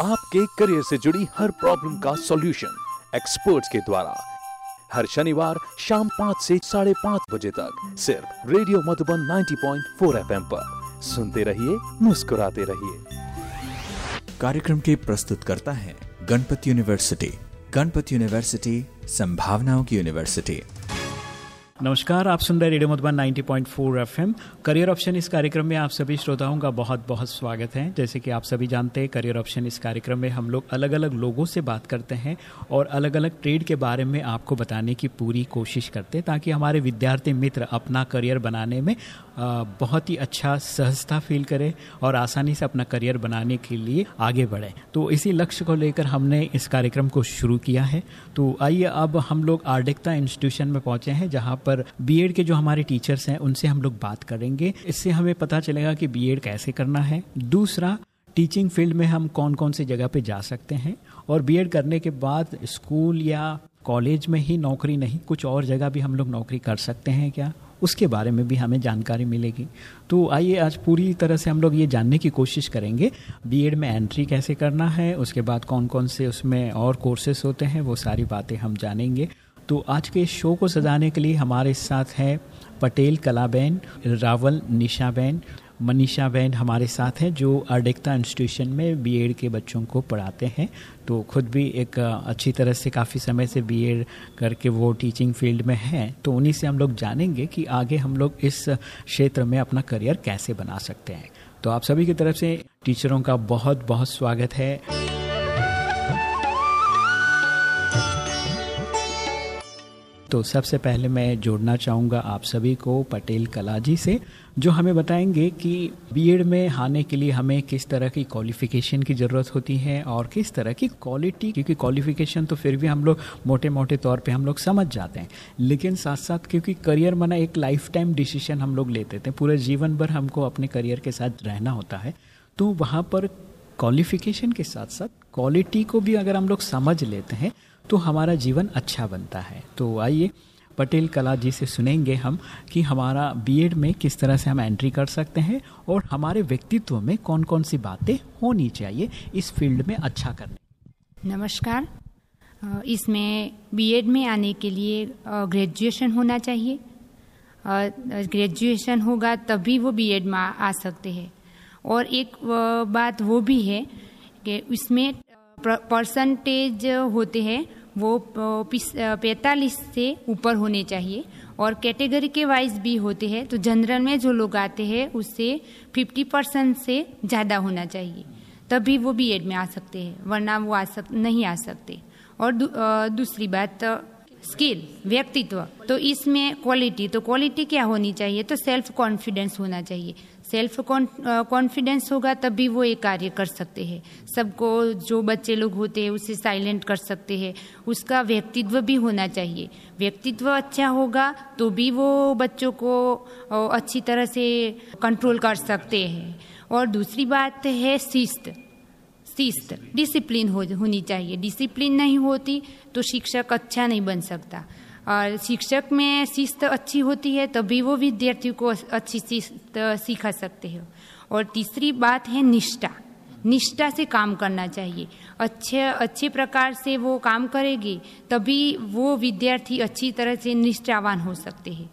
आपके करियर से जुड़ी हर प्रॉब्लम का सॉल्यूशन एक्सपर्ट्स के द्वारा। हर शनिवार शाम पाँच से साढ़े पाँच बजे तक सिर्फ़ रेडियो मधुबन 90.4 एफएम पर। सुनते रहिए, मुस्कुराते रहिए। कार्यक्रम के प्रस्तुत करता है गणपति यूनिवर्सिटी। गणपति यूनिवर्सिटी, संभावनाओं की यूनिवर्सिटी। नमस्कार, आप सुन रहे radio Madhuban 90.4 point career option इस कार्यक्रम में आप सभी श्रोताओं का बहुत बहुत स्वागत है। जैसे कि आप सभी जानते हैं, करियर ऑप्शन इस कार्यक्रम में हम लोग अलग अलग लोगों से बात करते हैं और अलग अलग ट्रेड के बारे में आपको बताने की पूरी कोशिश करते हैं, ताकि हमारे विद्यार्थी मित्र अपना करियर बनाने में बहुत ही अच्छा सहजता फील करे और आसानी से अपना करियर बनाने के लिए आगे बढ़े। तो इसी लक्ष्य को लेकर हमने इस कार्यक्रम को शुरू किया है। तो आइए अब हम लोग आर्डिकता इंस्टीट्यूशन में पहुँचे हैं, जहाँ पर बीएड के जो हमारे टीचर्स हैं, उनसे हम लोग बात करेंगे। इससे हमें पता चलेगा कि बीएड कैसे करना है। दूसरा टीचिंग फ़ील्ड में हम कौन कौन सी जगह पे जा सकते हैं और बीएड करने के बाद स्कूल या कॉलेज में ही नौकरी नहीं, कुछ और जगह भी हम लोग नौकरी कर सकते हैं क्या? उसके बारे में भी हमें जानकारी मिलेगी। तो आइए आज पूरी तरह से हम लोग ये जानने की कोशिश करेंगे बीएड में एंट्री कैसे करना है, उसके बाद कौन कौन से उसमें और कोर्सेस होते हैं, वो सारी बातें हम जानेंगे। तो आज के शो को सजाने के लिए हमारे साथ हैं पटेल कलाबेन, रावल निशाबेन मनीषा बहन हमारे साथ हैं, जो अर्डिकता इंस्टीट्यूशन में बीएड के बच्चों को पढ़ाते हैं। तो खुद भी एक अच्छी तरह से काफ़ी समय से बीएड करके वो टीचिंग फ़ील्ड में हैं। तो उन्हीं से हम लोग जानेंगे कि आगे हम लोग इस क्षेत्र में अपना करियर कैसे बना सकते हैं। तो आप सभी की तरफ़ से टीचरों का बहुत बहुत स्वागत है। तो सबसे पहले मैं जोड़ना चाहूँगा आप सभी को पटेल कलाजी से, जो हमें बताएँगे कि बीएड में आने के लिए हमें किस तरह की क्वालिफिकेशन की ज़रूरत होती है और किस तरह की क्वालिटी क्योंकि क्वालिफिकेशन तो फिर भी हम लोग मोटे मोटे तौर पे हम लोग समझ जाते हैं। लेकिन साथ साथ क्योंकि करियर मना एक लाइफ टाइम डिसीज़न हम लोग लेते थे, पूरे जीवन भर हमको अपने करियर के साथ रहना होता है तो वहाँ पर क्वालिफिकेशन के साथ साथ क्वालिटी को भी अगर हम लोग समझ लेते हैं तो हमारा जीवन अच्छा बनता है। तो आइए, पटेल कला जी से सुनेंगे हम कि हमारा बीएड में किस तरह से हम एंट्री कर सकते हैं और हमारे व्यक्तित्व में कौन कौन सी बातें होनी चाहिए इस फ़ील्ड में अच्छा करने। नमस्कार। इसमें बीएड में आने के लिए ग्रेजुएशन होना चाहिए। ग्रेजुएशन होगा तभी वो बीएड में आ सकते हैं। और एक बात वो भी है कि इसमें परसेंटेज होते हैं वो पैंतालीस से ऊपर होने चाहिए और कैटेगरी के वाइज भी होते हैं। तो जनरल में जो लोग आते हैं उससे 50 परसेंट से ज़्यादा होना चाहिए। तभी वो बी एड में आ सकते हैं वरना वो आ सक नहीं आ सकते। और दू, दूसरी बात स्किल व्यक्तित्व। तो इसमें क्वालिटी तो क्वालिटी क्या होनी चाहिए? तो सेल्फ कॉन्फिडेंस होना चाहिए। सेल्फ कॉन्फिडेंस होगा, तभी वो ये कार्य कर सकते हैं। सबको, जो बच्चे लोग होते हैं, उसे साइलेंट कर सकते हैं। उसका व्यक्तित्व भी होना चाहिए। व्यक्तित्व अच्छा होगा तो भी वो बच्चों को अच्छी तरह से कंट्रोल कर सकते हैं। और दूसरी बात है शिस्त। शिस्त डिसिप्लिन हो, होनी चाहिए। डिसिप्लिन नहीं होती तो शिक्षक अच्छा नहीं बन सकता। और शिक्षक में शिस्त अच्छी होती है, तभी वो विद्यार्थियों को अच्छी शिस्त सिखा सकते हो। और तीसरी बात है निष्ठा। निष्ठा से काम करना चाहिए। अच्छे अच्छे प्रकार से वो काम करेगी, तभी वो विद्यार्थी अच्छी तरह से निष्ठावान हो सकते हैं।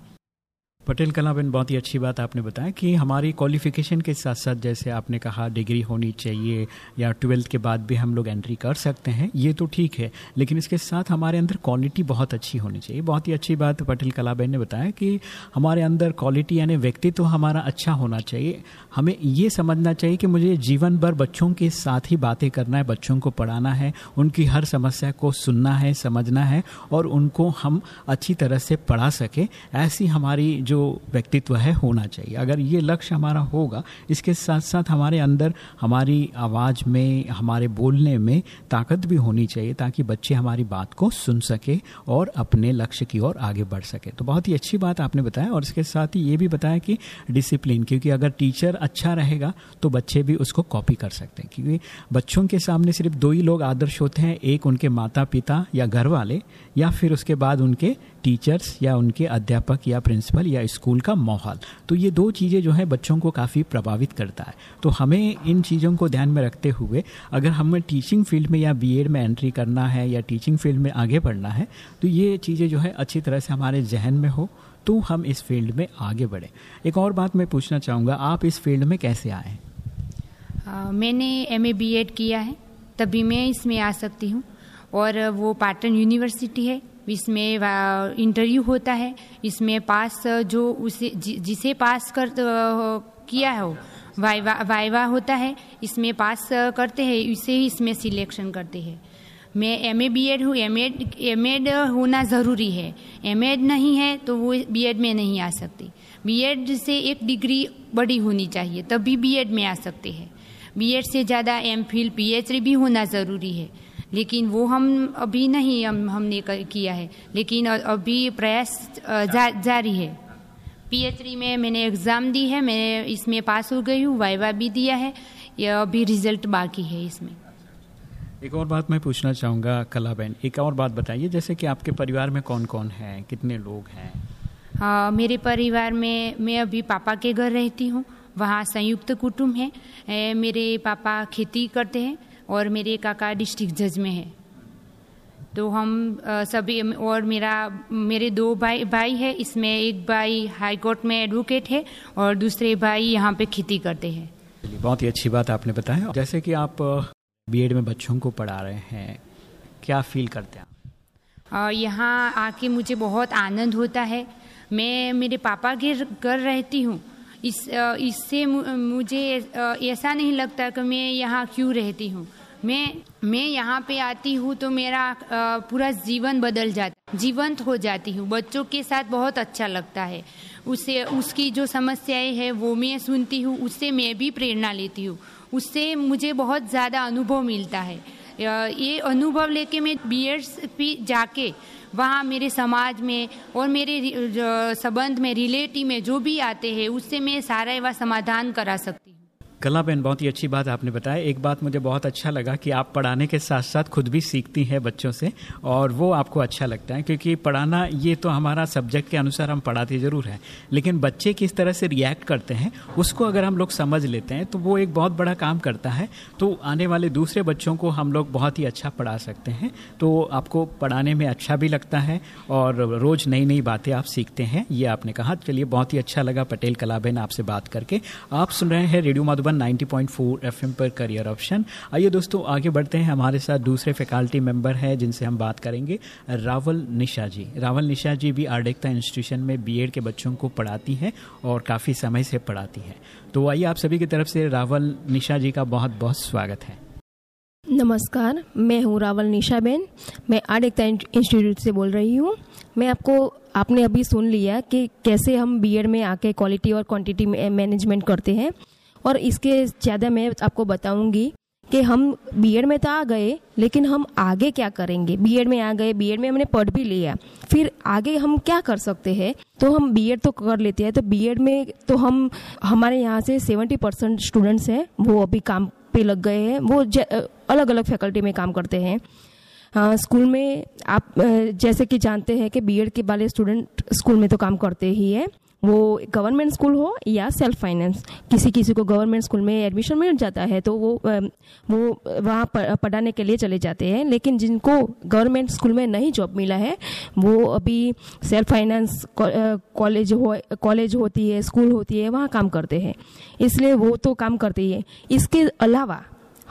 पटेल कलाबेन, बहुत ही अच्छी बात आपने बताया कि हमारी क्वालिफिकेशन के साथ साथ जैसे आपने कहा डिग्री होनी चाहिए या ट्वेल्थ के बाद भी हम लोग एंट्री कर सकते हैं, ये तो ठीक है। लेकिन इसके साथ हमारे अंदर क्वालिटी बहुत अच्छी होनी चाहिए। बहुत ही अच्छी बात पटेल कलाबेन ने बताया कि हमारे अंदर क्वालिटी यानी व्यक्तित्व हमारा अच्छा होना चाहिए। हमें ये समझना चाहिए कि मुझे जीवन भर बच्चों के साथ ही बातें करना है, बच्चों को पढ़ाना है, उनकी हर समस्या को सुनना है, समझना है और उनको हम अच्छी तरह से पढ़ा सके। ऐसी हमारी जो जो व्यक्तित्व है, होना चाहिए। अगर ये लक्ष्य हमारा होगा, इसके साथ साथ हमारे अंदर, हमारी आवाज़ में, हमारे बोलने में ताकत भी होनी चाहिए, ताकि बच्चे हमारी बात को सुन सके और अपने लक्ष्य की ओर आगे बढ़ सके। तो बहुत ही अच्छी बात आपने बताया और इसके साथ ही ये भी बताया कि डिसिप्लिन क्योंकि अगर टीचर अच्छा रहेगा तो बच्चे भी उसको कॉपी कर सकते हैं। क्योंकि बच्चों के सामने सिर्फ़ दो ही लोग आदर्श होते हैं, एक उनके माता पिता या घर वाले, या फिर उसके बाद उनके टीचर्स या उनके अध्यापक या प्रिंसिपल या स्कूल का माहौल। तो ये दो चीज़ें जो है बच्चों को काफ़ी प्रभावित करता है। तो हमें इन चीज़ों को ध्यान में रखते हुए अगर हमें टीचिंग फ़ील्ड में या बीएड में एंट्री करना है या टीचिंग फ़ील्ड में आगे बढ़ना है तो ये चीज़ें जो है अच्छी तरह से हमारे जहन में हो तो हम इस फ़ील्ड में आगे बढ़ें। एक और बात मैं पूछना चाहूँगा, आप इस फ़ील्ड में कैसे आए मैंने एम ए बी एड किया है, तभी मैं इसमें आ सकती हूँ। और वो पाटन यूनिवर्सिटी है इसमें इंटरव्यू होता है। इसमें पास जो उसे जि, जिसे पास कर किया हो वाइवा वाइवा होता है। इसमें पास करते हैं इसे ही इसमें सिलेक्शन करते हैं। मैं एम ए बी एड हूँ। एम एड एम एड होना ज़रूरी है। एम एड नहीं है तो वो बी एड में नहीं आ सकती। बी एड से एक डिग्री बड़ी होनी चाहिए तभी बी एड में आ सकते हैं। बी एड से ज़्यादा M Phil P H D भी होना ज़रूरी है। लेकिन वो हम अभी नहीं हम हमने किया है। लेकिन अभी प्रयास जा, जारी है। पीएचडी में मैंने एग्ज़ाम दी है मैं इसमें पास हो गई हूँ वाइवा भी दिया है यह अभी रिज़ल्ट बाकी है इसमें। एक और बात मैं पूछना चाहूँगा कला बहन एक और बात बताइए जैसे कि आपके परिवार में कौन कौन है कितने लोग हैं? हाँ मेरे परिवार में मैं अभी पापा के घर रहती हूँ वहाँ संयुक्त कुटुंब है। ए, मेरे पापा खेती करते हैं और मेरे काका डिस्ट्रिक्ट जज में है। तो हम सभी और मेरा मेरे दो भाई भाई है इसमें एक भाई हाई कोर्ट में एडवोकेट है और दूसरे भाई यहाँ पे खेती करते हैं। बहुत ही अच्छी बात आपने बताया। जैसे कि आप बीएड में बच्चों को पढ़ा रहे हैं क्या फील करते हैं यहाँ आके मुझे बहुत आनंद होता है। मैं मेरे पापा के घर रहती हूँ। इस इससे मुझे ऐसा नहीं लगता कि मैं यहाँ क्यों रहती हूँ। मैं मैं यहाँ पे आती हूँ तो मेरा पूरा जीवन बदल जाता जीवंत हो जाती हूँ। बच्चों के साथ बहुत अच्छा लगता है। उसे, उसकी जो समस्याएँ हैं वो मैं सुनती हूँ। उससे मैं भी प्रेरणा लेती हूँ। उससे मुझे बहुत ज़्यादा अनुभव मिलता है। ये अनुभव लेके मैं बी एड्स भी जाके वहाँ मेरे समाज में और मेरे संबंध में, रिलेटिव में जो भी आते हैं, उससे मैं सारा वह समाधान करा सकती हूँ। कला बहन, बहुत ही अच्छी बात आपने बताया। एक बात मुझे बहुत अच्छा लगा कि आप पढ़ाने के साथ साथ खुद भी सीखती हैं बच्चों से, और वो आपको अच्छा लगता है, क्योंकि पढ़ाना, ये तो हमारा सब्जेक्ट के अनुसार हम पढ़ाते ज़रूर हैं। लेकिन बच्चे किस तरह से रिएक्ट करते हैं, उसको अगर हम लोग समझ लेते हैं तो वो एक बहुत बड़ा काम करता है। तो आने वाले दूसरे बच्चों को हम लोग बहुत ही अच्छा पढ़ा सकते हैं। तो आपको पढ़ाने में अच्छा भी लगता है, और रोज़ नई नई बातें आप सीखते हैं, ये आपने कहा। चलिए, बहुत ही अच्छा लगा पटेल कला बहन आपसे बात करके। आप सुन रहे हैं रेडियो मधुबन। मधुबन 90.4 एफएम पर करियर ऑप्शन आइए दोस्तों, आगे बढ़ते हैं। हमारे साथ दूसरे फैकल्टी मेंबर है, जिनसे हम बात करेंगे। रावल निशा जी। रावल निशा जी भी आर्डेक्ता इंस्टीट्यूशन में बीएड के बच्चों को पढ़ाती हैं और काफ़ी समय से पढ़ाती हैं। तो आइए आप सभी की तरफ़ से रावल निशा जी का बहुत बहुत स्वागत है। नमस्कार, मैं हूँ रावल निशा बेन। मैं आर्ट इंस्टीट्यूट से बोल रही हूँ। मैं आपको, आपने अभी सुन लिया कि कैसे हम बीएड में आके क्वालिटी और क्वांटिटी मैनेजमेंट करते हैं। और इसके ज़्यादा मैं आपको बताऊँगी कि हम बीएड में तो आ गए, लेकिन हम आगे क्या करेंगे? बीएड में आ गए बीएड में हमने पढ़ भी लिया। फिर आगे हम क्या कर सकते हैं? तो हम बीएड तो कर लेते हैं तो बीएड में तो हम, हमारे यहाँ से सेवेंटी परसेंट स्टूडेंट्स हैं, वो अभी काम पे लग गए हैं, वो अलग अलग फैकल्टी में काम करते हैं। हाँ स्कूल में आप जैसे कि जानते हैं कि बीएड के वाले स्टूडेंट स्कूल में तो काम करते ही है। वो गवर्नमेंट स्कूल हो या सेल्फ फाइनेंस किसी किसी को गवर्नमेंट स्कूल में एडमिशन मिल जाता है तो वो वो वहाँ पढ़ाने के लिए चले जाते हैं, लेकिन जिनको गवर्नमेंट स्कूल में नहीं जॉब मिला है, वो अभी सेल्फ फाइनेंस कॉलेज हो कॉलेज होती है स्कूल होती है, वहाँ काम करते हैं। इसलिए वो तो काम करते ही है। इसके अलावा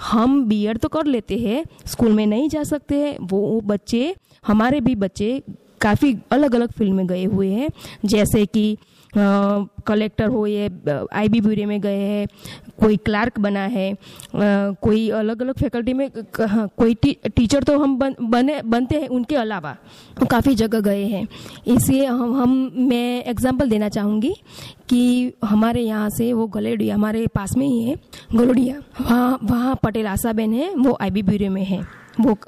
हम बी तो कर लेते हैं स्कूल में नहीं जा सकते हैं, वो बच्चे, हमारे भी बच्चे काफ़ी अलग अलग फ़ील्ड में गए हुए हैं, जैसे कि कलेक्टर हो ये आई बी ब्यूरो में गए हैं कोई क्लार्क बना है कोई अलग अलग फैकल्टी में कोई टीचर तो हम बन, बने बनते हैं उनके अलावा काफ़ी जगह गए हैं। इसलिए हम हम मैं एग्जांपल देना चाहूँगी कि हमारे यहाँ से वो गलेडिया हमारे पास में ही है गलोडिया वहाँ वहाँ पटेल आशाबेन है वो आई बी ब्यूरो में है वो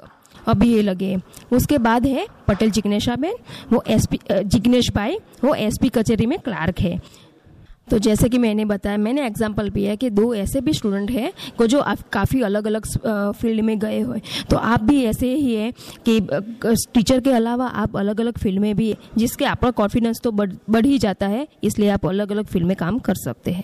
अभी ये लगे। उसके बाद है पटेल जिग्नेशाबेन वो एसपी जिग्नेश भाई वो एसपी कचहरी में क्लार्क है। तो जैसे कि मैंने बताया, मैंने एग्जांपल भी है कि दो ऐसे भी स्टूडेंट हैं को जो काफ़ी अलग अलग फ़ील्ड में गए हुए। तो आप भी ऐसे ही है कि टीचर के अलावा आप अलग अलग फ़ील्ड में भी जिसके आपका कॉन्फिडेंस तो बढ़ बढ़ ही जाता है, इसलिए आप अलग अलग फ़ील्ड में काम कर सकते हैं।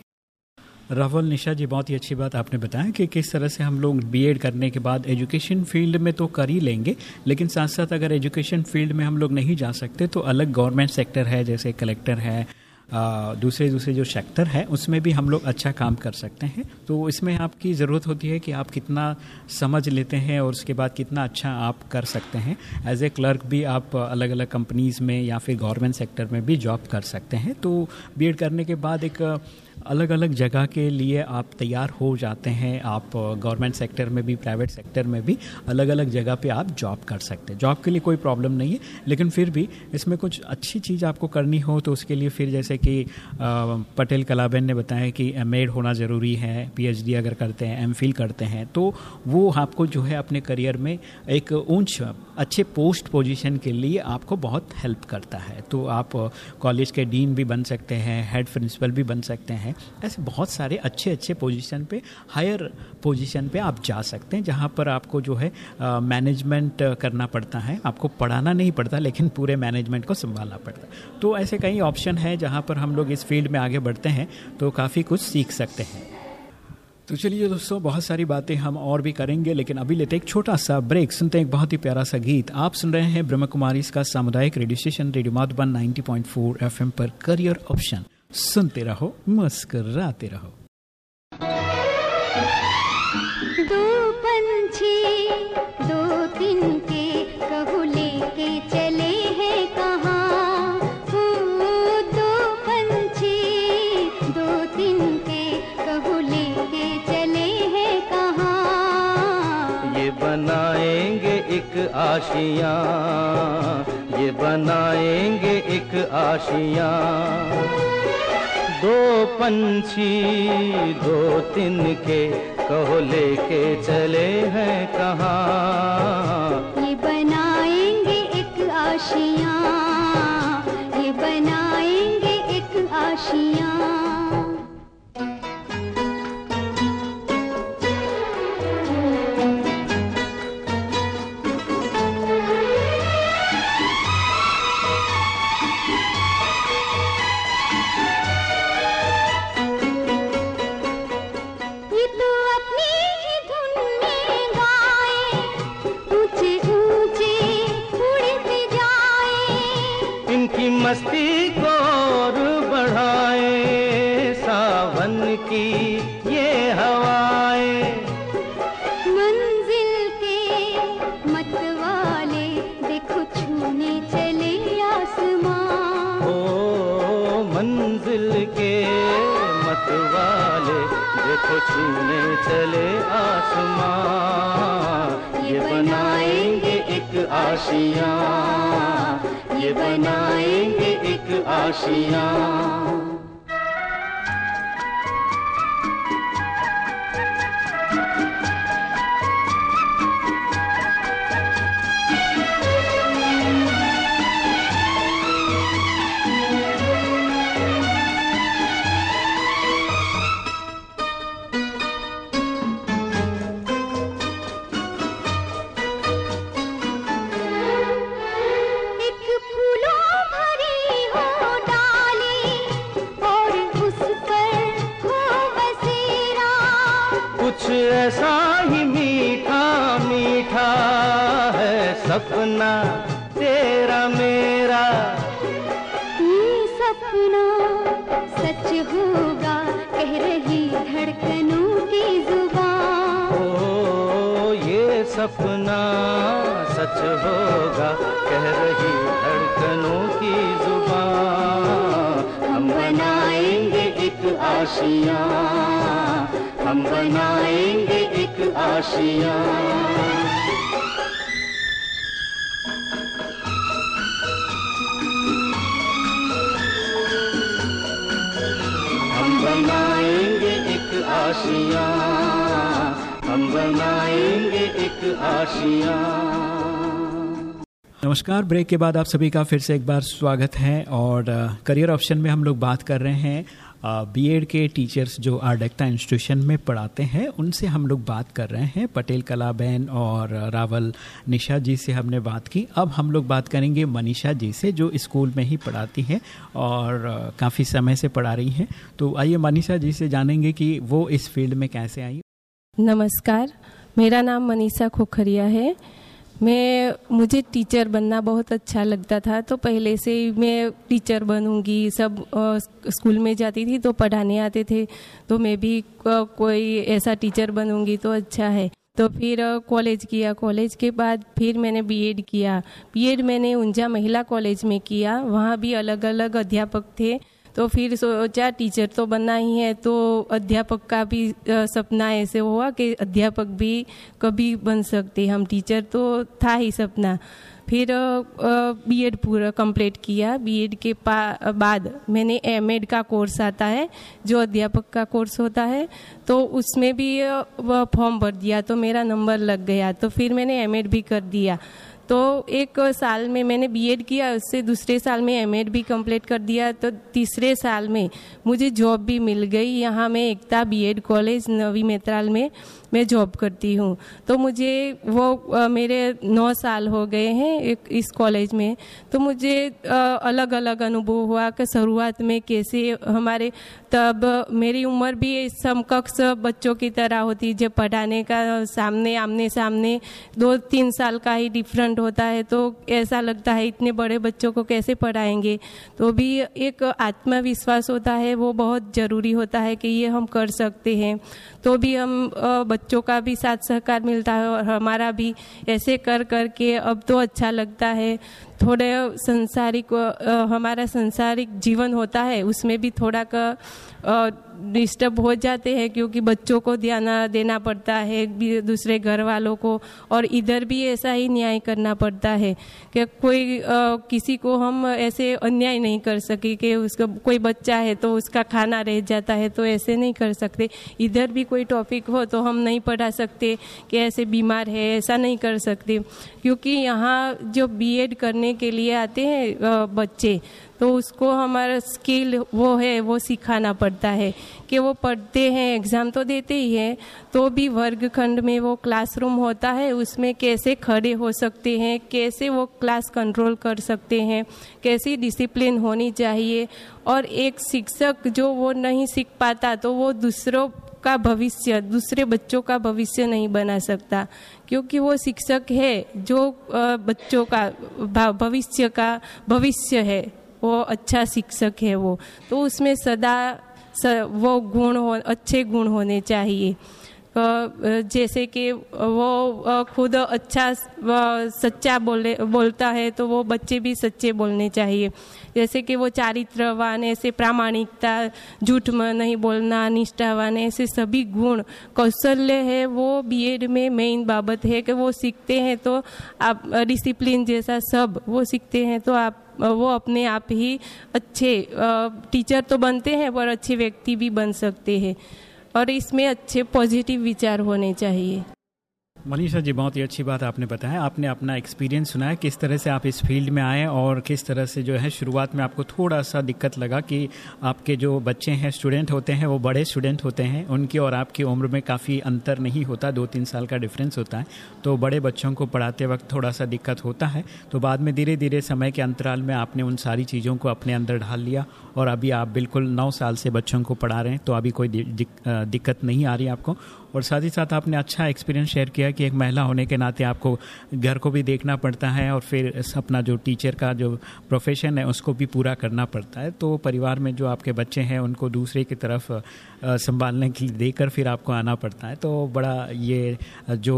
राहुल निशा जी, बहुत ही अच्छी बात आपने बताया कि किस तरह से हम लोग बीएड करने के बाद एजुकेशन फ़ील्ड में तो कर ही लेंगे, लेकिन साथ साथ अगर एजुकेशन फ़ील्ड में हम लोग नहीं जा सकते तो अलग गवर्नमेंट सेक्टर है, जैसे कलेक्टर है दूसरे दूसरे जो सेक्टर है, उसमें भी हम लोग अच्छा काम कर सकते हैं। तो इसमें आपकी ज़रूरत होती है कि आप कितना समझ लेते हैं और उसके बाद कितना अच्छा आप कर सकते हैं। एज ए क्लर्क भी आप अलग अलग कंपनीज़ में या फिर गवर्नमेंट सेक्टर में भी जॉब कर सकते हैं। तो बीएड करने के बाद एक अलग अलग जगह के लिए आप तैयार हो जाते हैं। आप गवर्नमेंट सेक्टर में भी प्राइवेट सेक्टर में भी अलग अलग जगह पे आप जॉब कर सकते हैं। जॉब के लिए कोई प्रॉब्लम नहीं है, लेकिन फिर भी इसमें कुछ अच्छी चीज़ आपको करनी हो तो उसके लिए फिर जैसे कि पटेल कलाबेन ने बताया कि एम होना ज़रूरी है पीएचडी अगर करते हैं एम करते हैं तो वो आपको जो है अपने करियर में एक ऊंच, अच्छे पोस्ट पोजीशन के लिए आपको बहुत हेल्प करता है। तो आप कॉलेज के डीन भी बन सकते हैं हेड प्रिंसिपल भी बन सकते हैं ऐसे बहुत सारे अच्छे अच्छे पोजीशन पे हायर पोजीशन पे आप जा सकते हैं, जहाँ पर आपको जो है मैनेजमेंट करना पड़ता है। आपको पढ़ाना नहीं पड़ता, लेकिन पूरे मैनेजमेंट को संभालना पड़ता है। तो ऐसे कई ऑप्शन है, जहाँ पर हम लोग इस फ़ील्ड में आगे बढ़ते हैं तो काफ़ी कुछ सीख सकते हैं। तो चलिए दोस्तों, बहुत सारी बातें हम और भी करेंगे, लेकिन अभी लेते हैं एक छोटा सा ब्रेक सुनते हैं एक बहुत ही प्यारा सा गीत। आप सुन रहे हैं ब्रह्म कुमारी इसका सामुदायिक radio station radio Madhuban 90.4 FM पर करियर ऑप्शन। सुनते रहो मुस्कराते रहो। दो आशियाँ ये बनाएँगे एक आशिया। दो पंछी दो तिनके कहो लेके चले हैं कहाँ? मंजिल के मतवाले, देखो छूने चले आसमां। ये बनाएँगे एक आशियाँ। ये बनाएँगे एक आशियाँ। कुछ ऐसा ही मीठा मीठा है सपना तेरा मेरा। ये सपना सच होगा कह रही धड़कनों की ज़ुबान। ओ ये सपना सच होगा कह रही धड़कनों की ज़ुबान। हम बनाएँगे आशिया। हम बनाएँगे एक आशिया। हम बनाएँगे एक आशिया। हम बनाएँगे एक आशिया। नमस्कार, ब्रेक के बाद आप सभी का फिर से एक बार स्वागत है और करियर ऑप्शन में हम लोग बात कर रहे हैं। बीएड के टीचर्स जो आरडेक्टा इंस्टीट्यूशन में पढ़ाते हैं, उनसे हम लोग बात कर रहे हैं। पटेल कला बहन और रावल निशा जी से हमने बात की। अब हम लोग बात करेंगे मनीषा जी से, जो स्कूल में ही पढ़ाती हैं और काफ़ी समय से पढ़ा रही हैं। तो आइए मनीषा जी से जानेंगे कि वो इस फ़ील्ड में कैसे आई। नमस्कार, मेरा नाम मनीषा खोखरिया है। मैं, मुझे टीचर बनना बहुत अच्छा लगता था तो पहले से ही मैं टीचर बनूँगी, सब स्कूल में जाती थी तो पढ़ाने आते थे तो मैं भी कोई ऐसा टीचर बनूँगी तो अच्छा है। तो फिर कॉलेज किया कॉलेज के बाद फिर मैंने बीएड किया। बीएड मैंने ऊंझा महिला कॉलेज में किया, वहाँ भी अलग अलग अध्यापक थे। तो फिर सोचा, टीचर तो बनना ही है तो अध्यापक का भी सपना ऐसे हुआ कि अध्यापक भी कभी बन सकते हम टीचर तो था ही सपना। फिर बीएड पूरा कंप्लीट किया। बीएड के बाद मैंने एमएड का कोर्स आता है, जो अध्यापक का कोर्स होता है। तो उसमें भी फॉर्म भर दिया तो मेरा नंबर लग गया। तो फिर मैंने एमएड भी कर दिया। तो एक साल में मैंने बीएड किया, उससे दूसरे साल में एमएड भी कंप्लीट कर दिया तो तीसरे साल में मुझे जॉब भी मिल गई। यहाँ मैं एकता बीएड कॉलेज नवी मेत्राल में मैं जॉब करती हूँ। तो मुझे वो मेरे नौ साल हो गए हैं इस कॉलेज में। तो मुझे अलग अलग अनुभव हुआ कि शुरुआत में कैसे हमारे, तब मेरी उम्र भी समकक्ष बच्चों की तरह होती, जब पढ़ाने का सामने आमने सामने दो तीन साल का ही डिफरेंट होता है तो ऐसा लगता है इतने बड़े बच्चों को कैसे पढ़ाएँगे? तो भी एक आत्मविश्वास होता है, वो बहुत ज़रूरी होता है कि ये हम कर सकते हैं। तो भी हम बच्चों का भी साथ सहकार मिलता है और हमारा भी ऐसे कर कर के अब तो अच्छा लगता है। थोड़े संसारिक हमारा संसारिक जीवन होता है उसमें भी थोड़ा का डिस्टर्ब हो जाते हैं क्योंकि बच्चों को ध्यान देना पड़ता है दूसरे घर वालों को और इधर भी ऐसा ही न्याय करना पड़ता है कि कोई आ, किसी को हम ऐसे अन्याय नहीं कर सके कि उसका कोई बच्चा है तो उसका खाना रह जाता है तो ऐसे नहीं कर सकते। इधर भी कोई टॉपिक हो तो हम नहीं पढ़ा सकते कि ऐसे बीमार है, ऐसा नहीं कर सकते। क्योंकि यहाँ जो बीएड करने के लिए आते हैं बच्चे तो उसको हमारा स्किल वो है, वो सिखाना पड़ता है कि वो पढ़ते हैं एग्ज़ाम तो देते ही हैं तो भी वर्ग खंड में वो क्लासरूम होता है, उसमें कैसे खड़े हो सकते हैं, कैसे वो क्लास कंट्रोल कर सकते हैं, कैसी डिसिप्लिन होनी चाहिए। और एक शिक्षक जो वो नहीं सीख पाता तो वो दूसरों का भविष्य, दूसरे बच्चों का भविष्य नहीं बना सकता, क्योंकि वो शिक्षक है, जो बच्चों का भविष्य का, भविष्य है, वो अच्छा शिक्षक है वो। तो उसमें सदा वो गुण हो, अच्छे गुण होने चाहिए। जैसे कि वो खुद अच्छा सच्चा बोले, बोलता है तो वो बच्चे भी सच्चे बोलने चाहिए। जैसे कि वो चारित्रवान, ऐसे प्रामाणिकता, झूठ में नहीं बोलना, निष्ठावान, ऐसे सभी गुण कौशल्य है, वो बीएड में मेन बाबत है कि वो सीखते हैं तो आप डिसिप्लिन जैसा सब वो सीखते हैं तो आप, वो अपने आप ही अच्छे टीचर तो बनते हैं, पर अच्छे व्यक्ति भी बन सकते हैं। और इसमें अच्छे पॉजिटिव विचार होने चाहिए। मनीषा जी, बहुत ही अच्छी बात आपने बताया। आपने अपना एक्सपीरियंस सुनाया किस तरह से आप इस फ़ील्ड में आए और किस तरह से जो है शुरुआत में आपको थोड़ा सा दिक्कत लगा कि आपके जो बच्चे हैं स्टूडेंट होते हैं, वो बड़े स्टूडेंट होते हैं, उनकी और आपकी उम्र में काफ़ी अंतर नहीं होता दो तीन साल का डिफरेंस होता है। तो बड़े बच्चों को पढ़ाते वक्त थोड़ा सा दिक्कत होता है। तो बाद में धीरे धीरे समय के अंतराल में आपने उन सारी चीज़ों को अपने अंदर ढाल लिया और अभी आप बिल्कुल नौ साल से बच्चों को पढ़ा रहे हैं तो अभी कोई दिक्कत नहीं आ रही आपको। और साथ ही साथ आपने अच्छा एक्सपीरियंस शेयर किया कि एक महिला होने के नाते आपको घर को भी देखना पड़ता है और फिर अपना जो टीचर का जो प्रोफेशन है, उसको भी पूरा करना पड़ता है। तो परिवार में जो आपके बच्चे हैं, उनको दूसरे की तरफ़ संभालने के लिए देकर फिर आपको आना पड़ता है। तो बड़ा ये, जो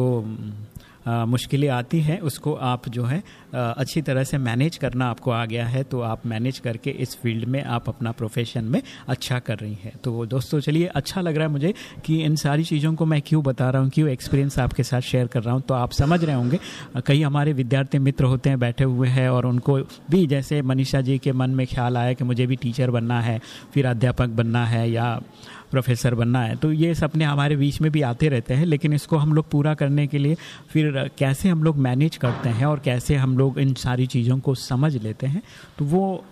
मुश्किलें आती हैं, उसको आप जो है अच्छी तरह से मैनेज करना आपको आ गया है तो आप मैनेज करके इस फ़ील्ड में आप अपना प्रोफेशन में अच्छा कर रही हैं। तो दोस्तों, चलिए अच्छा लग रहा है मुझे कि इन सारी चीज़ों को मैं क्यों बता रहा हूँ, क्यों एक्सपीरियंस आपके साथ शेयर कर रहा हूँ तो आप समझ रहे होंगे। कई हमारे विद्यार्थी मित्र होते हैं, बैठे हुए हैं, और उनको भी जैसे मनीषा जी के मन में ख्याल आया कि मुझे भी टीचर बनना है, फिर अध्यापक बनना है, या प्रोफेसर बनना है तो ये सपने हमारे बीच में भी आते रहते हैं, लेकिन इसको हम लोग पूरा करने के लिए फिर कैसे हम लोग मैनेज करते हैं, और कैसे हम लोग इन सारी चीज़ों को समझ लेते हैं। तो वो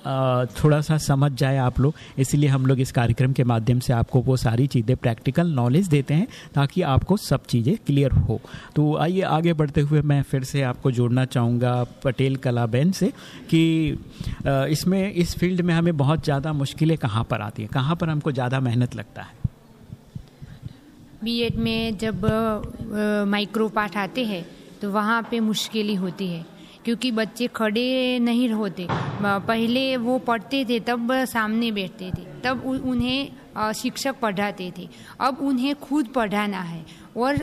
थोड़ा सा समझ जाए आप लोग। इसलिए हम लोग इस कार्यक्रम के माध्यम से आपको वो सारी चीज़ें प्रैक्टिकल नॉलेज देते हैं ताकि आपको सब चीज़ें क्लियर हो। तो आइए आगे बढ़ते हुए मैं फिर से आपको जोड़ना चाहूँगा पटेल कला बैन से कि इसमें, इस फ़ील्ड में हमें बहुत ज़्यादा मुश्किलें कहाँ पर आती हैं? कहाँ पर हमको ज़्यादा मेहनत लगता है? बीएड में जब माइक्रो पाठ आते हैं तो वहाँ पे मुश्किल होती है। क्योंकि बच्चे खड़े नहीं होते। पहले वो पढ़ते थे, तब सामने बैठते थे। तब उन्हें शिक्षक पढ़ाते थे। अब उन्हें खुद पढ़ाना है और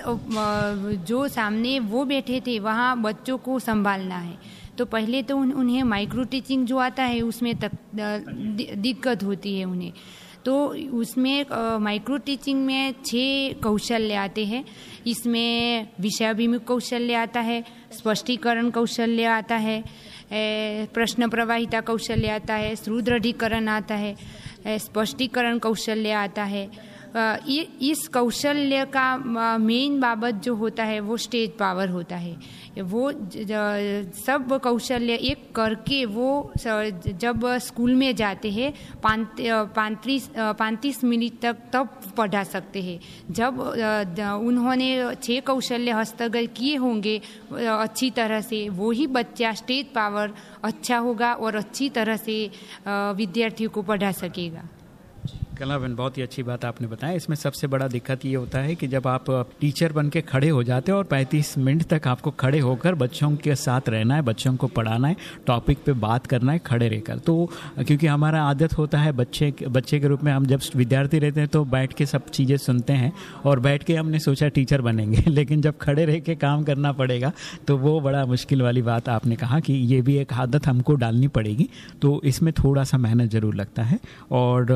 जो सामने वो बैठे थे, वहाँ बच्चों को संभालना है। तो पहले तो उन्हें माइक्रो टीचिंग जो आता है, उसमें तक दिक्कत होती है उन्हें। तो उसमें माइक्रो टीचिंग में छः कौशल्य आते हैं। इसमें विषयाभिमुख कौशल्य आता है, स्पष्टीकरण कौशल्य आता है प्रश्न प्रवाहिता कौशल्य आता है, सुदृढ़ीकरण आता है स्पष्टीकरण कौशल्य आता है। इस कौशल्य का मेन बाबत जो होता है, वो स्टेज पावर होता है। वो सब कौशल्य एक करके वो जब स्कूल में जाते हैं पैंतीस पैंतीस मिनट तक तब पढ़ा सकते हैं। जब उन्होंने छः कौशल्य हस्तगत किए होंगे अच्छी तरह से वो ही बच्चा स्टेज पावर अच्छा होगा और अच्छी तरह से विद्यार्थियों को पढ़ा सकेगा। कलावन, बहुत ही अच्छी बात आपने बताया। इसमें सबसे बड़ा दिक्कत ये होता है कि जब आप टीचर बन के खड़े हो जाते हो और 35 मिनट तक आपको खड़े होकर बच्चों के साथ रहना है, बच्चों को पढ़ाना है, टॉपिक पे बात करना है, खड़े रहकर। तो क्योंकि हमारा आदत होता है बच्चे बच्चे के रूप में हम जब विद्यार्थी रहते हैं तो बैठ के सब चीज़ें सुनते हैं और बैठ के हमने सोचा टीचर बनेंगे, लेकिन जब खड़े रह के काम करना पड़ेगा तो वो बड़ा मुश्किल वाली बात आपने कहा कि ये भी एक आदत हमको डालनी पड़ेगी। तो इसमें थोड़ा सा मेहनत ज़रूर लगता है और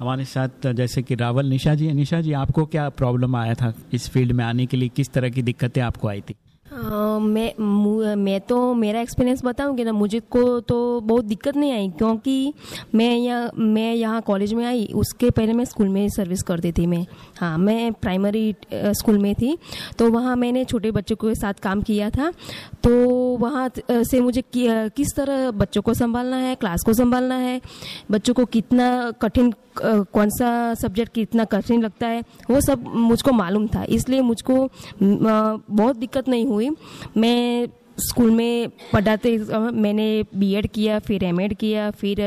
हमारे साथ जैसे कि रावल, निशा जी। निशा जी, आपको क्या प्रॉब्लम आया था इस फ़ील्ड में आने के लिए? किस तरह की दिक्कतें आपको आई थी? मैं मैं तो मेरा एक्सपीरियंस बताऊँगी ना मुझे को तो बहुत दिक्कत नहीं आई क्योंकि मैं यहाँ मैं यहाँ कॉलेज में आई उसके पहले मैं स्कूल में सर्विस करती थी मैं। हाँ मैं प्राइमरी स्कूल में थी तो वहाँ मैंने छोटे बच्चों के साथ काम किया था। तो वहाँ से मुझे कि, किस तरह बच्चों को संभालना है क्लास को संभालना है बच्चों को कितना कठिन कौन सा सब्जेक्ट कितना कठिन लगता है वो सब मुझको मालूम था। इसलिए मुझको बहुत दिक्कत नहीं हुई। मैं स्कूल में पढ़ाते मैंने बीएड किया फिर एमएड किया फिर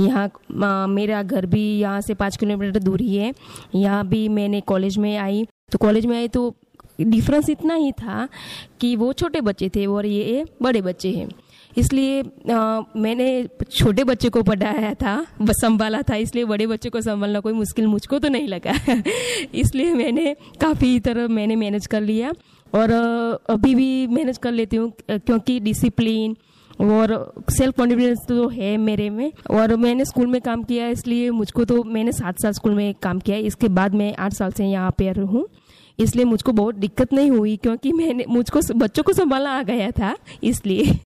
यहाँ मेरा घर भी यहाँ से पाँच किलोमीटर दूरी है यहाँ भी मैंने कॉलेज में आई। तो कॉलेज में आई तो डिफरेंस इतना ही था कि वो छोटे बच्चे थे और ये बड़े बच्चे हैं। इसलिए आ, मैंने छोटे बच्चे को पढ़ाया था संभाला था। इसलिए बड़े बच्चे को संभालना कोई मुश्किल मुझको तो नहीं लगा। इसलिए मैंने काफ़ी तरह मैंने मैनेज कर लिया। और अभी भी मैनेज कर लेती हूँ क्योंकि डिसिप्लिन और सेल्फ कॉन्फिडेंस तो है मेरे में। और मैंने स्कूल में काम किया, इसलिए मुझको तो मैंने सात साल स्कूल में काम किया। इसके बाद मैं आठ साल से यहाँ पे हूँ इसलिए मुझको बहुत दिक्कत नहीं हुई, क्योंकि मैंने, मुझको बच्चों को संभालना आ गया था, इसलिए।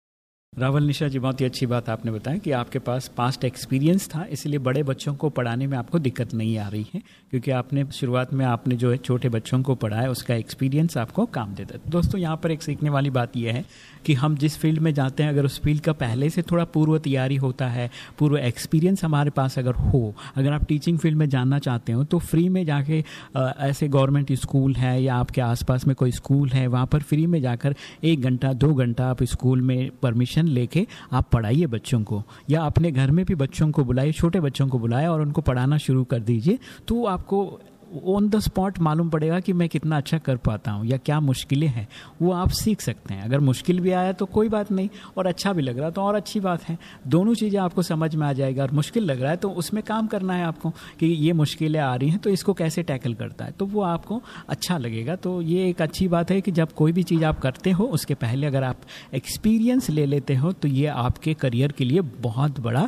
रावल निशा जी, बहुत ही अच्छी बात आपने बताया कि आपके पास पास्ट एक्सपीरियंस था, इसलिए बड़े बच्चों को पढ़ाने में आपको दिक्कत नहीं आ रही है, क्योंकि आपने शुरुआत में आपने जो है छोटे बच्चों को पढ़ाया, उसका एक्सपीरियंस आपको काम देता है। दोस्तों, यहाँ पर एक सीखने वाली बात यह है कि हम जिस फ़ील्ड में जाते हैं, अगर उस फ़ील्ड का पहले से थोड़ा पूर्व तैयारी होता है, पूर्व एक्सपीरियंस हमारे पास अगर हो, अगर आप टीचिंग फ़ील्ड में जानना चाहते हो तो फ्री में जाके ऐसे गवर्नमेंट स्कूल है या आपके आसपास में कोई स्कूल है, वहाँ पर फ्री में जाकर एक घंटा, दो घंटा आप स्कूल में परमिशन लेके आप पढ़ाइए बच्चों को, या अपने घर में भी बच्चों को बुलाइए, छोटे बच्चों को बुलाए और उनको पढ़ाना शुरू कर दीजिए तो आपको ऑन द स्पॉट मालूम पड़ेगा कि मैं कितना अच्छा कर पाता हूँ या क्या मुश्किलें हैं। वो आप सीख सकते हैं। अगर मुश्किल भी आया तो कोई बात नहीं, और अच्छा भी लग रहा तो और अच्छी बात है। दोनों चीज़ें आपको समझ में आ जाएगा, और मुश्किल लग रहा है तो उसमें काम करना है आपको कि ये मुश्किलें आ रही हैं तो इसको कैसे टैकल करता है। तो वो आपको अच्छा लगेगा। तो ये एक अच्छी बात है कि जब कोई भी चीज़ आप करते हो, उसके पहले अगर आप एक्सपीरियंस ले लेते हो तो ये आपके करियर के लिए बहुत बड़ा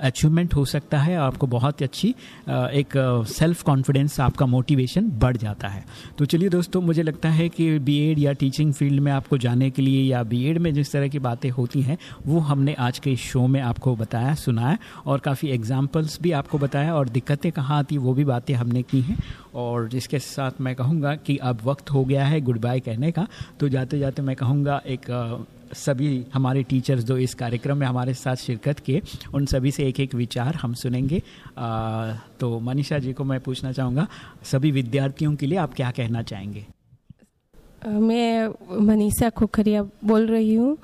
अचीवमेंट हो सकता है। आपको बहुत अच्छी एक सेल्फ कॉन्फिडेंस आपका मोटिवेशन बढ़ जाता है। तो चलिए दोस्तों, मुझे लगता है कि बीएड या टीचिंग फ़ील्ड में आपको जाने के लिए या बीएड में जिस तरह की बातें होती हैं, वो हमने आज के शो में आपको बताया सुनाया और काफ़ी एग्जाम्पल्स भी आपको बताया और दिक्कतें कहाँ आती वो भी बातें हमने की हैं। और जिसके साथ मैं कहूँगा कि अब वक्त हो गया है गुड बाय कहने का। तो जाते जाते मैं कहूँगा एक सभी हमारे टीचर्स जो इस कार्यक्रम में हमारे साथ शिरकत किए उन सभी से एक एक विचार हम सुनेंगे। आ, तो मनीषा जी को मैं पूछना चाहूँगा सभी विद्यार्थियों के लिए आप क्या कहना चाहेंगे? मैं मनीषा खोखरिया बोल रही हूँ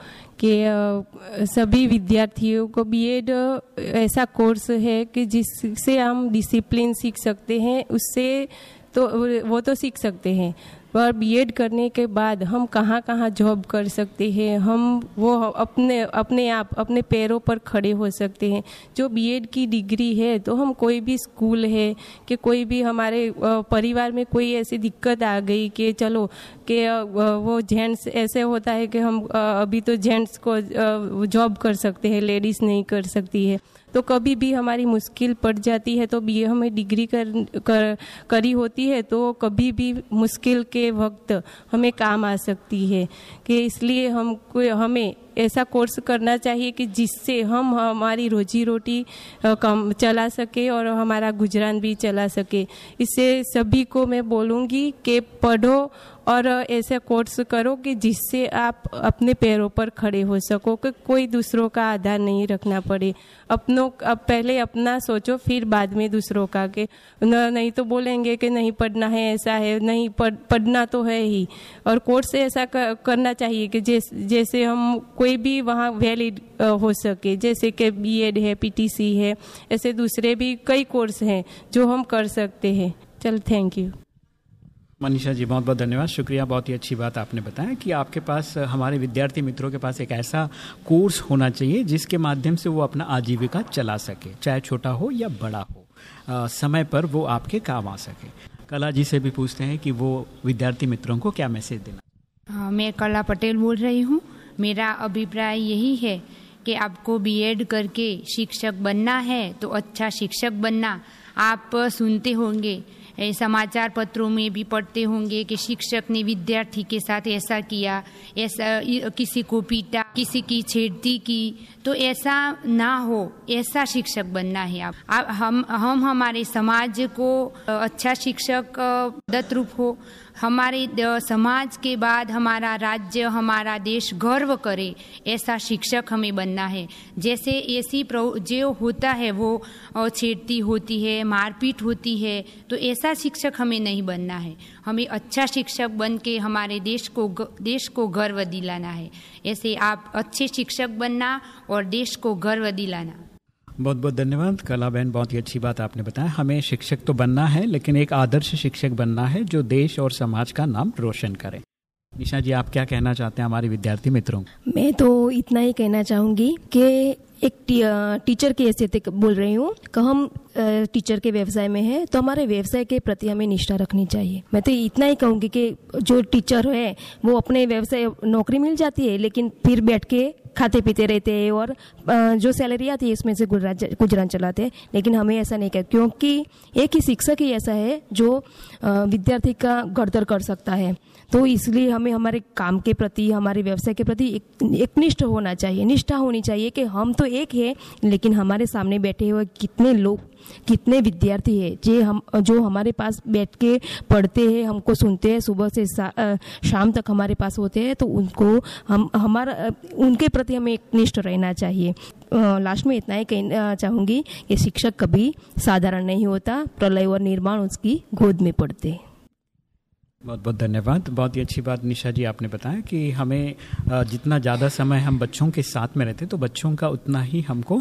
कि सभी विद्यार्थियों को बीएड ऐसा कोर्स है कि जिससे हम डिसिप्लिन सीख सकते हैं उससे तो वो तो सीख सकते हैं। पर बीएड करने के बाद हम कहाँ कहाँ जॉब कर सकते हैं? हम वो अपने अपने आप, अपने पैरों पर खड़े हो सकते हैं। जो बीएड की डिग्री है तो हम कोई भी स्कूल है कि कोई भी हमारे परिवार में कोई ऐसी दिक्कत आ गई कि चलो, कि वो जेंट्स ऐसे होता है कि हम अभी तो जेंट्स को जॉब कर सकते हैं लेडीज़ नहीं कर सकती है। तो कभी भी हमारी मुश्किल पड़ जाती है तो बीए हमें डिग्री कर, कर करी होती है तो कभी भी मुश्किल के वक्त हमें काम आ सकती है। कि इसलिए हम हमें ऐसा कोर्स करना चाहिए कि जिससे हम हमारी रोजी रोटी कम चला सके और हमारा गुजरान भी चला सके। इससे सभी को मैं बोलूँगी कि पढ़ो और ऐसे कोर्स करो कि जिससे आप अपने पैरों पर खड़े हो सको कि कोई दूसरों का आधार नहीं रखना पड़े। अपनों अब पहले अपना सोचो फिर बाद में दूसरों का के नहीं तो बोलेंगे कि नहीं पढ़ना है ऐसा है नहीं पढ़ पढ़ना तो है ही। और कोर्स ऐसा कर, करना चाहिए कि जैस, जैसे हम कोई भी वहाँ वैलिड हो सके जैसे कि बीएड है पीटीसी है ऐसे दूसरे भी कई कोर्स हैं जो हम कर सकते हैं। चल थैंक यू मनीषा जी बहुत बहुत धन्यवाद। शुक्रिया बहुत ही अच्छी बात आपने बताया कि आपके पास हमारे विद्यार्थी मित्रों के पास एक ऐसा कोर्स होना चाहिए जिसके माध्यम से वो अपना आजीविका चला सके चाहे छोटा हो या बड़ा हो। आ, समय पर वो आपके काम आ सके। कला जी से भी पूछते हैं कि वो विद्यार्थी मित्रों को क्या मैसेज देना हाँ मैं कला पटेल बोल रही हूँ। मेरा अभिप्राय यही है कि आपको बीएड करके शिक्षक बनना है तो अच्छा शिक्षक बनना आप सुनते होंगे। समाचार पत्रों में भी पढ़ते होंगे कि शिक्षक ने विद्यार्थी के साथ ऐसा किया, ऐसा किसी को पीटा, किसी की छेड़ती की तो ऐसा ना हो, ऐसा शिक्षक बनना है आप। हम हम हमारे समाज को अच्छा शिक्षक दत्त हो। हमारे समाज के बाद हमारा राज्य, हमारा देश गर्व करे, ऐसा शिक्षक हमें बनना है। जैसे ऐसी जो होता है, वो छेड़ती होती है, मारपीट होती है तो ऐसा शिक्षक हमें नहीं बनना है। हमें अच्छा शिक्षक बन के हमारे देश को देश को गर्व दिलाना है। ऐसे आप अच्छे शिक्षक बनना और देश को गर्व दिलाना। बहुत बहुत धन्यवाद। कला बहन, बहुत ही अच्छी बात आपने बताया। हमें शिक्षक तो बनना है, लेकिन एक आदर्श शिक्षक बनना है जो देश और समाज का नाम रोशन करे। निशा जी, आप क्या कहना चाहते हैं हमारे विद्यार्थी मित्रों? मैं तो इतना ही कहना चाहूँगी कि एक टीचर की हैसियत बोल रही हूँ कि हम टीचर के व्यवसाय में है तो हमारे व्यवसाय के प्रति हमें निष्ठा रखनी चाहिए। मैं तो इतना ही कहूँगी कि जो टीचर है, वो अपने व्यवसाय, नौकरी मिल जाती है, लेकिन फिर बैठ के खाते पीते रहते हैं और जो सैलरी आती है इसमें से गुजरान चलाते हैं। लेकिन हमें ऐसा नहीं कर क्योंकि एक ही शिक्षक ही ऐसा है जो विद्यार्थी का गढ़तर कर सकता है। तो इसलिए हमें हमारे काम के प्रति हमारे व्यवसाय के प्रति एक, एक निष्ठ होना चाहिए। निष्ठा होनी चाहिए कि हम तो एक है लेकिन हमारे सामने बैठे हुए कितने लोग कितने विद्यार्थी हैं? जे हम, जो हमारे पास बैठ के पढ़ते हैं, हमको सुनते हैं, सुबह से शाम तक हमारे पास होते हैं तो उनको हम, हमारा उनके प्रति हमें एक निष्ठ रहना चाहिए। लास्ट में इतना ही कहना चाहूँगी कि शिक्षक कभी साधारण नहीं होता, प्रलय और निर्माण उसकी गोद में पड़ते बहुत बहुत धन्यवाद। बहुत ही अच्छी बात निशा जी आपने बताया कि हमें जितना ज़्यादा समय हम बच्चों के साथ में रहते तो बच्चों का उतना ही हमको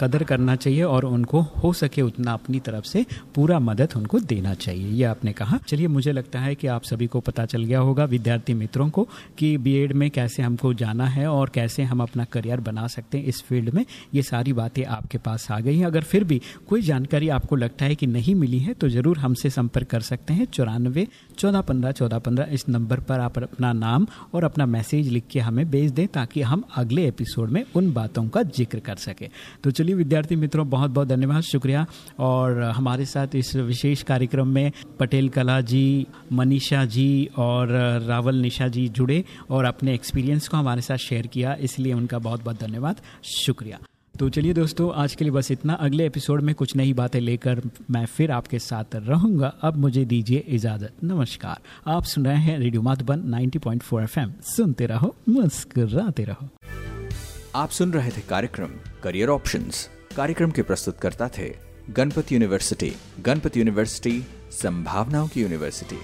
कदर करना चाहिए और उनको हो सके उतना अपनी तरफ़ से पूरा मदद उनको देना चाहिए, ये आपने कहा। चलिए, मुझे लगता है कि आप सभी को पता चल गया होगा, विद्यार्थी मित्रों को, कि बी में कैसे हमको जाना है और कैसे हम अपना करियर बना सकते हैं इस फ़ील्ड में। ये सारी बातें आपके पास आ गई हैं। अगर फिर भी कोई जानकारी आपको लगता है कि नहीं मिली है तो ज़रूर हमसे संपर्क कर सकते हैं, चौरानवे चौदह पंद्रह, चौदह, पंद्रह, इस नंबर पर आप अपना नाम और अपना मैसेज लिख के हमें भेज दें ताकि हम अगले एपिसोड में उन बातों का ज़िक्र कर सके। तो चलिए विद्यार्थी मित्रों बहुत बहुत धन्यवाद, शुक्रिया। और हमारे साथ इस विशेष कार्यक्रम में पटेल कला जी, मनीषा जी और रावल निशा जी जुड़े और अपने एक्सपीरियंस को हमारे साथ शेयर किया, इसलिए उनका बहुत बहुत धन्यवाद, शुक्रिया। तो चलिए दोस्तों, आज के लिए बस इतना। अगले एपिसोड में कुछ नई बातें लेकर मैं फिर आपके साथ रहूँगा। अब मुझे दीजिए इजाज़त। नमस्कार। आप सुन रहे हैं रेडियो माधुबन 90.4 एफएम। सुनते रहो, मुस्कुराते रहो। आप सुन रहे थे कार्यक्रम करियर ऑप्शंस कार्यक्रम के प्रस्तुतकर्ता थे गणपति यूनिवर्सिटी गणपति यूनिवर्सिटी, संभावनाओं की यूनिवर्सिटी।